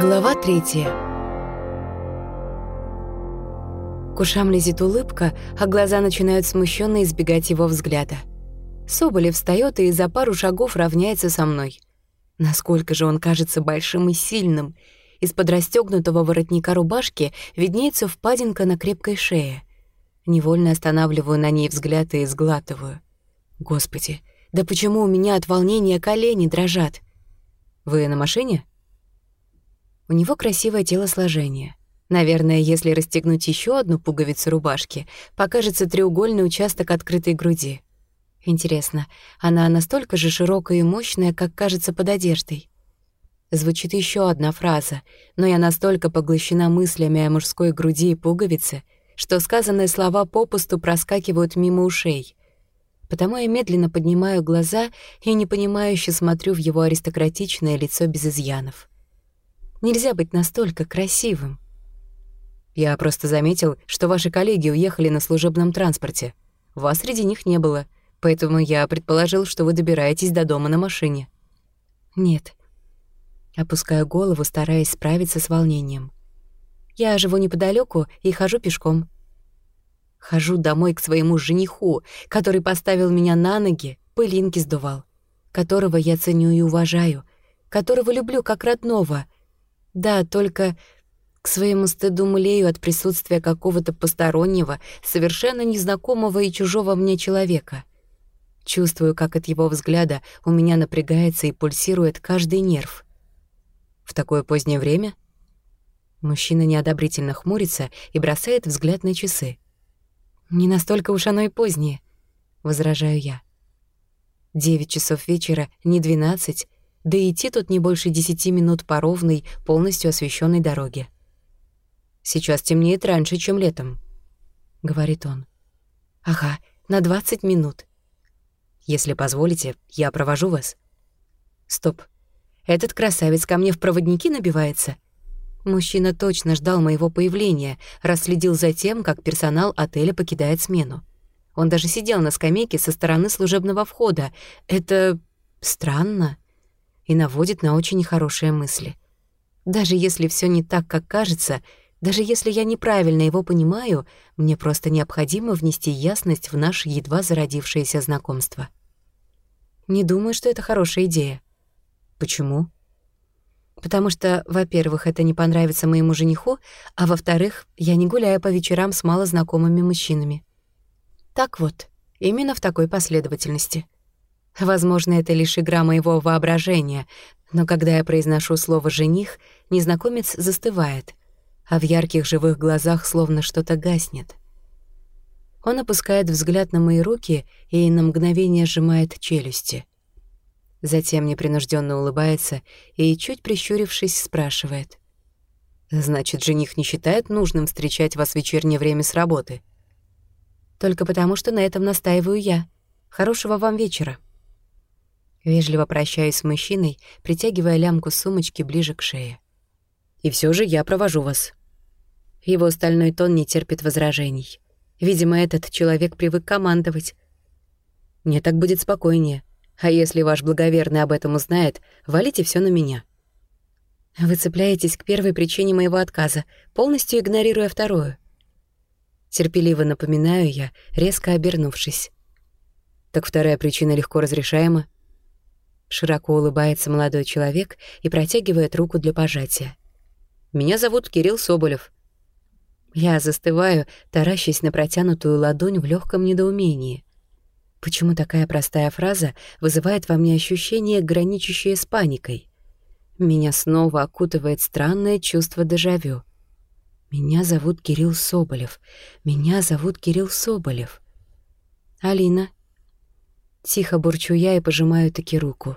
Глава третья. К ушам лезет улыбка, а глаза начинают смущенно избегать его взгляда. Соболев встает и за пару шагов равняется со мной. Насколько же он кажется большим и сильным. Из-под расстёгнутого воротника рубашки виднеется впадинка на крепкой шее. Невольно останавливаю на ней взгляд и сглатываю. Господи, да почему у меня от волнения колени дрожат? Вы на машине? У него красивое телосложение. Наверное, если расстегнуть еще одну пуговицу рубашки, покажется треугольный участок открытой груди. Интересно, она настолько же широкая и мощная, как кажется под одеждой? Звучит еще одна фраза, но я настолько поглощена мыслями о мужской груди и пуговице, что сказанные слова попусту проскакивают мимо ушей. Потому я медленно поднимаю глаза и непонимающе смотрю в его аристократичное лицо без изъянов. Нельзя быть настолько красивым. Я просто заметил, что ваши коллеги уехали на служебном транспорте. Вас среди них не было, поэтому я предположил, что вы добираетесь до дома на машине. Нет. Опускаю голову, стараясь справиться с волнением. Я живу неподалеку и хожу пешком. Хожу домой к своему жениху, который поставил меня на ноги, пылинки сдувал, которого я ценю и уважаю, которого люблю как родного — да, только к своему стыду млею от присутствия какого-то постороннего, совершенно незнакомого и чужого мне человека. Чувствую, как от его взгляда у меня напрягается и пульсирует каждый нерв. В такое позднее время мужчина неодобрительно хмурится и бросает взгляд на часы. «Не настолько уж оно и позднее», — возражаю я. «Девять часов вечера, не двенадцать, да идти тут не больше десяти минут по ровной, полностью освещенной дороге. «Сейчас темнеет раньше, чем летом», — говорит он. «Ага, на двадцать минут». «Если позволите, я провожу вас». «Стоп. Этот красавец ко мне в проводники набивается?» Мужчина точно ждал моего появления, расследил за тем, как персонал отеля покидает смену. Он даже сидел на скамейке со стороны служебного входа. Это странно и наводит на очень нехорошие мысли. Даже если все не так, как кажется, даже если я неправильно его понимаю, мне просто необходимо внести ясность в наше едва зародившееся знакомство. Не думаю, что это хорошая идея. Почему? Потому что, во-первых, это не понравится моему жениху, а во-вторых, я не гуляю по вечерам с малознакомыми мужчинами. Так вот, именно в такой последовательности — Возможно, это лишь игра моего воображения, но когда я произношу слово «жених», незнакомец застывает, а в ярких живых глазах словно что-то гаснет. Он опускает взгляд на мои руки и на мгновение сжимает челюсти. Затем непринужденно улыбается и, чуть прищурившись, спрашивает. «Значит, жених не считает нужным встречать вас в вечернее время с работы?» «Только потому, что на этом настаиваю я. Хорошего вам вечера». Вежливо прощаюсь с мужчиной, притягивая лямку сумочки ближе к шее. «И все же я провожу вас». Его стальной тон не терпит возражений. Видимо, этот человек привык командовать. Мне так будет спокойнее. А если ваш благоверный об этом узнает, валите все на меня. Вы цепляетесь к первой причине моего отказа, полностью игнорируя вторую. Терпеливо напоминаю я, резко обернувшись. Так вторая причина легко разрешаема. Широко улыбается молодой человек и протягивает руку для пожатия. «Меня зовут Кирилл Соболев». Я застываю, таращась на протянутую ладонь в легком недоумении. Почему такая простая фраза вызывает во мне ощущение, граничащее с паникой? Меня снова окутывает странное чувство дежавю. Меня зовут Кирилл Соболев. Меня зовут Кирилл Соболев. Алина, Тихо бурчу я и пожимаю таки руку.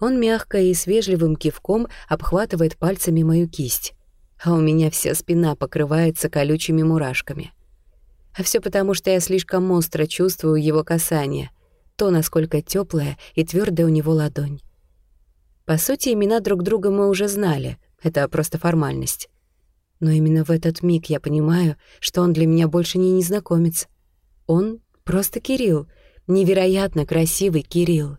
Он мягко и с вежливым кивком обхватывает пальцами мою кисть, а у меня вся спина покрывается колючими мурашками. А все потому, что я слишком остро чувствую его касание, то, насколько теплая и твердая у него ладонь. По сути, имена друг друга мы уже знали, это просто формальность. Но именно в этот миг я понимаю, что он для меня больше не незнакомец. Он просто Кирилл — Невероятно красивый Кирилл.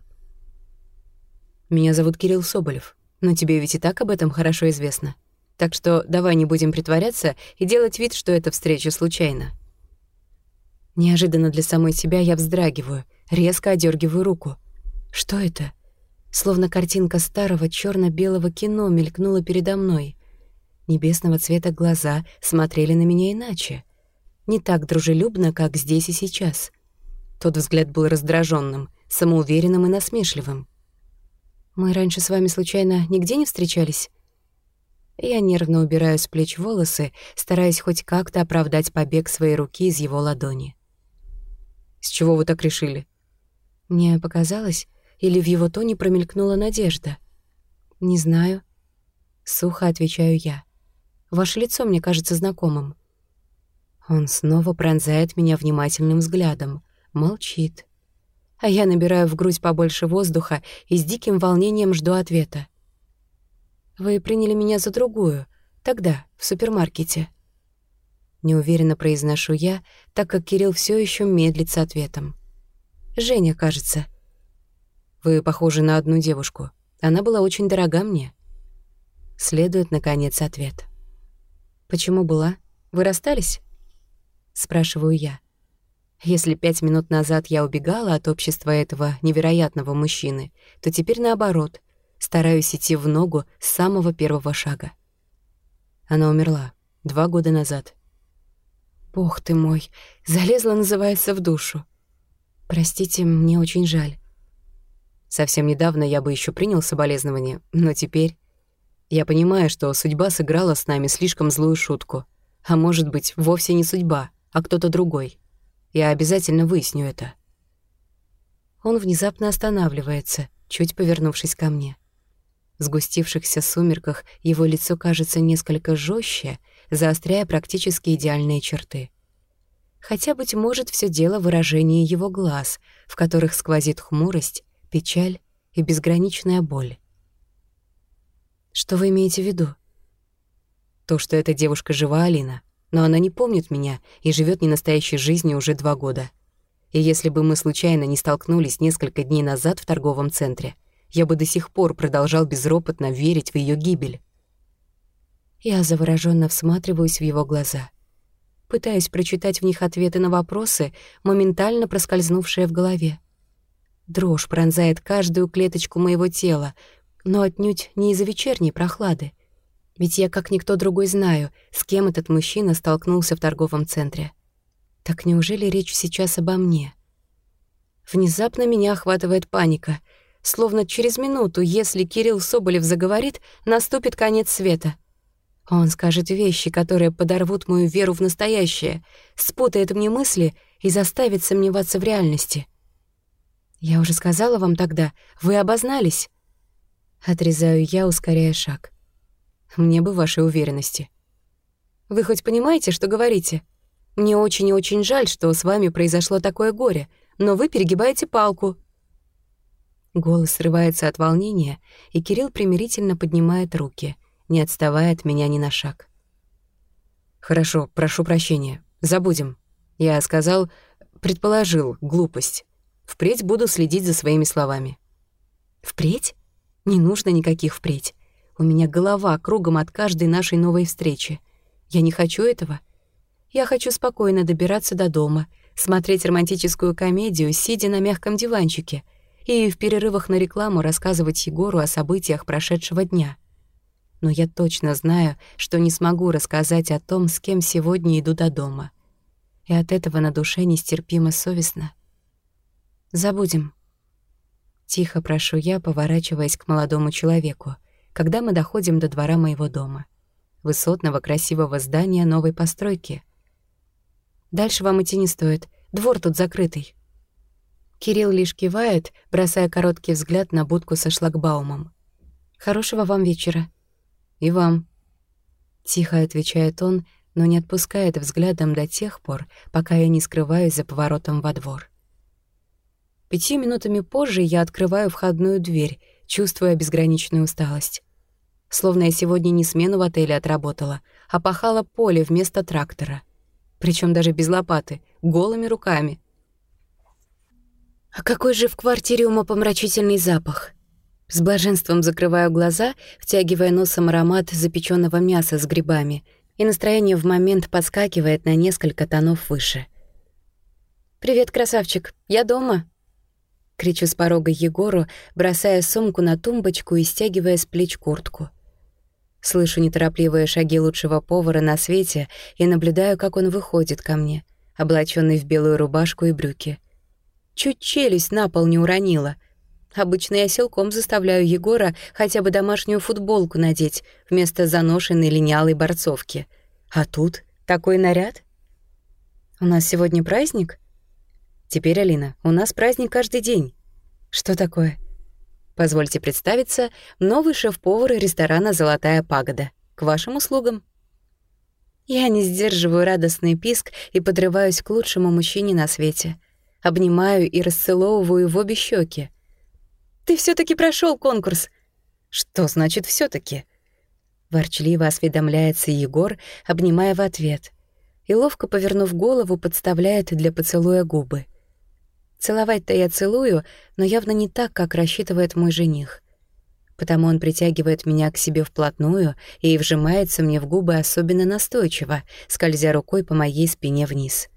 Меня зовут Кирилл Соболев. Но тебе ведь и так об этом хорошо известно. Так что давай не будем притворяться и делать вид, что эта встреча случайна. Неожиданно для самой себя я вздрагиваю, резко одергиваю руку. Что это? Словно картинка старого черно белого кино мелькнула передо мной. Небесного цвета глаза смотрели на меня иначе. Не так дружелюбно, как здесь и сейчас. Тот взгляд был раздраженным, самоуверенным и насмешливым. «Мы раньше с вами случайно нигде не встречались?» Я нервно убираю с плеч волосы, стараясь хоть как-то оправдать побег своей руки из его ладони. «С чего вы так решили?» Мне показалось, или в его тоне промелькнула надежда. «Не знаю». Сухо отвечаю я. «Ваше лицо мне кажется знакомым». Он снова пронзает меня внимательным взглядом, молчит. А я набираю в грудь побольше воздуха и с диким волнением жду ответа. «Вы приняли меня за другую, тогда, в супермаркете». Неуверенно произношу я, так как Кирилл все еще медлит с ответом. «Женя, кажется». «Вы похожи на одну девушку. Она была очень дорога мне». Следует, наконец, ответ. «Почему была? Вы расстались?» Спрашиваю я. Если пять минут назад я убегала от общества этого невероятного мужчины, то теперь наоборот — Стараюсь идти в ногу с самого первого шага. Она умерла два года назад. Бог ты мой, залезла, называется, в душу. Простите, мне очень жаль. Совсем недавно я бы еще принял соболезнования, но теперь... Я понимаю, что судьба сыграла с нами слишком злую шутку. А может быть, вовсе не судьба, а кто-то другой. Я обязательно выясню это. Он внезапно останавливается, чуть повернувшись ко мне. В сгустившихся сумерках его лицо кажется несколько жестче, заостряя практически идеальные черты. Хотя, быть может, все дело в выражении его глаз, в которых сквозит хмурость, печаль и безграничная боль. «Что вы имеете в виду?» «То, что эта девушка жива, Алина, но она не помнит меня и живет ненастоящей жизнью уже два года. И если бы мы случайно не столкнулись несколько дней назад в торговом центре, я бы до сих пор продолжал безропотно верить в ее гибель. Я завороженно всматриваюсь в его глаза. Пытаюсь прочитать в них ответы на вопросы, моментально проскользнувшие в голове. Дрожь пронзает каждую клеточку моего тела, но отнюдь не из-за вечерней прохлады. Ведь я, как никто другой, знаю, с кем этот мужчина столкнулся в торговом центре. Так неужели речь сейчас обо мне? Внезапно меня охватывает паника — Словно через минуту, если Кирилл Соболев заговорит, наступит конец света. Он скажет вещи, которые подорвут мою веру в настоящее, спутает мне мысли и заставит сомневаться в реальности. «Я уже сказала вам тогда, вы обознались». Отрезаю я, ускоряя шаг. Мне бы вашей уверенности. Вы хоть понимаете, что говорите? Мне очень и очень жаль, что с вами произошло такое горе, но вы перегибаете палку, Голос срывается от волнения, и Кирилл примирительно поднимает руки, не отставая от меня ни на шаг. «Хорошо, прошу прощения. Забудем. Я сказал, предположил глупость. Впредь буду следить за своими словами». «Впредь? Не нужно никаких впредь. У меня голова кругом от каждой нашей новой встречи. Я не хочу этого. Я хочу спокойно добираться до дома, смотреть романтическую комедию, сидя на мягком диванчике — и в перерывах на рекламу рассказывать Егору о событиях прошедшего дня. Но я точно знаю, что не смогу рассказать о том, с кем сегодня иду до дома. И от этого на душе нестерпимо совестно. Забудем. Тихо прошу я, поворачиваясь к молодому человеку, когда мы доходим до двора моего дома. Высотного красивого здания новой постройки. Дальше вам идти не стоит, двор тут закрытый. Кирилл лишь кивает, бросая короткий взгляд на будку со шлагбаумом. «Хорошего вам вечера». «И вам». Тихо отвечает он, но не отпускает взглядом до тех пор, пока я не скрываюсь за поворотом во двор. Пяти минутами позже я открываю входную дверь, чувствуя безграничную усталость. Словно я сегодня не смену в отеле отработала, а пахала поле вместо трактора. Причем даже без лопаты, голыми руками — а какой же в квартире умопомрачительный запах? С блаженством закрываю глаза, втягивая носом аромат запеченного мяса с грибами, и настроение в момент подскакивает на несколько тонов выше. «Привет, красавчик, я дома!» Кричу с порога Егору, бросая сумку на тумбочку и стягивая с плеч куртку. Слышу неторопливые шаги лучшего повара на свете и наблюдаю, как он выходит ко мне, облаченный в белую рубашку и брюки. Чуть челюсть на пол не уронила — Обычно я силком заставляю Егора хотя бы домашнюю футболку надеть вместо заношенной линялой борцовки. А тут такой наряд. У нас сегодня праздник? Теперь, Алина, у нас праздник каждый день. Что такое? Позвольте представиться, новый шеф-повар ресторана «Золотая пагода». К вашим услугам. Я не сдерживаю радостный писк и подрываюсь к лучшему мужчине на свете. Обнимаю и расцеловываю в обе щеки. Ты все таки прошел конкурс. Что значит все таки Ворчливо осведомляется Егор, обнимая в ответ. И ловко повернув голову, подставляет для поцелуя губы. Целовать-то я целую, но явно не так, как рассчитывает мой жених. Потому он притягивает меня к себе вплотную и вжимается мне в губы особенно настойчиво, скользя рукой по моей спине вниз.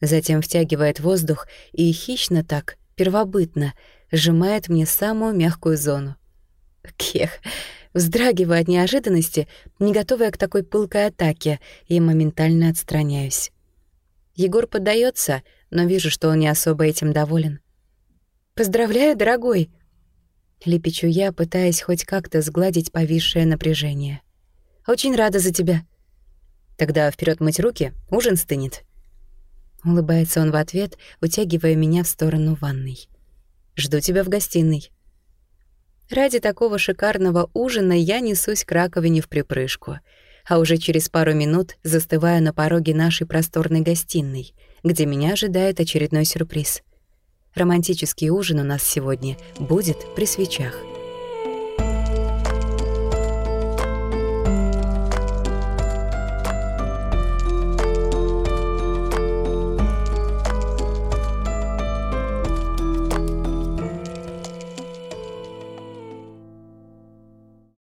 Затем втягивает воздух и хищно так, первобытно, сжимает мне самую мягкую зону. Кех, вздрагиваю от неожиданности, не готовая к такой пылкой атаке, и моментально отстраняюсь. Егор поддается, но вижу, что он не особо этим доволен. «Поздравляю, дорогой!» Лепечу я, пытаясь хоть как-то сгладить повисшее напряжение. «Очень рада за тебя». «Тогда вперед мыть руки, ужин стынет». Улыбается он в ответ, утягивая меня в сторону ванной. Жду тебя в гостиной». Ради такого шикарного ужина я несусь к раковине в припрыжку, а уже через пару минут застываю на пороге нашей просторной гостиной, где меня ожидает очередной сюрприз. Романтический ужин у нас сегодня будет при свечах.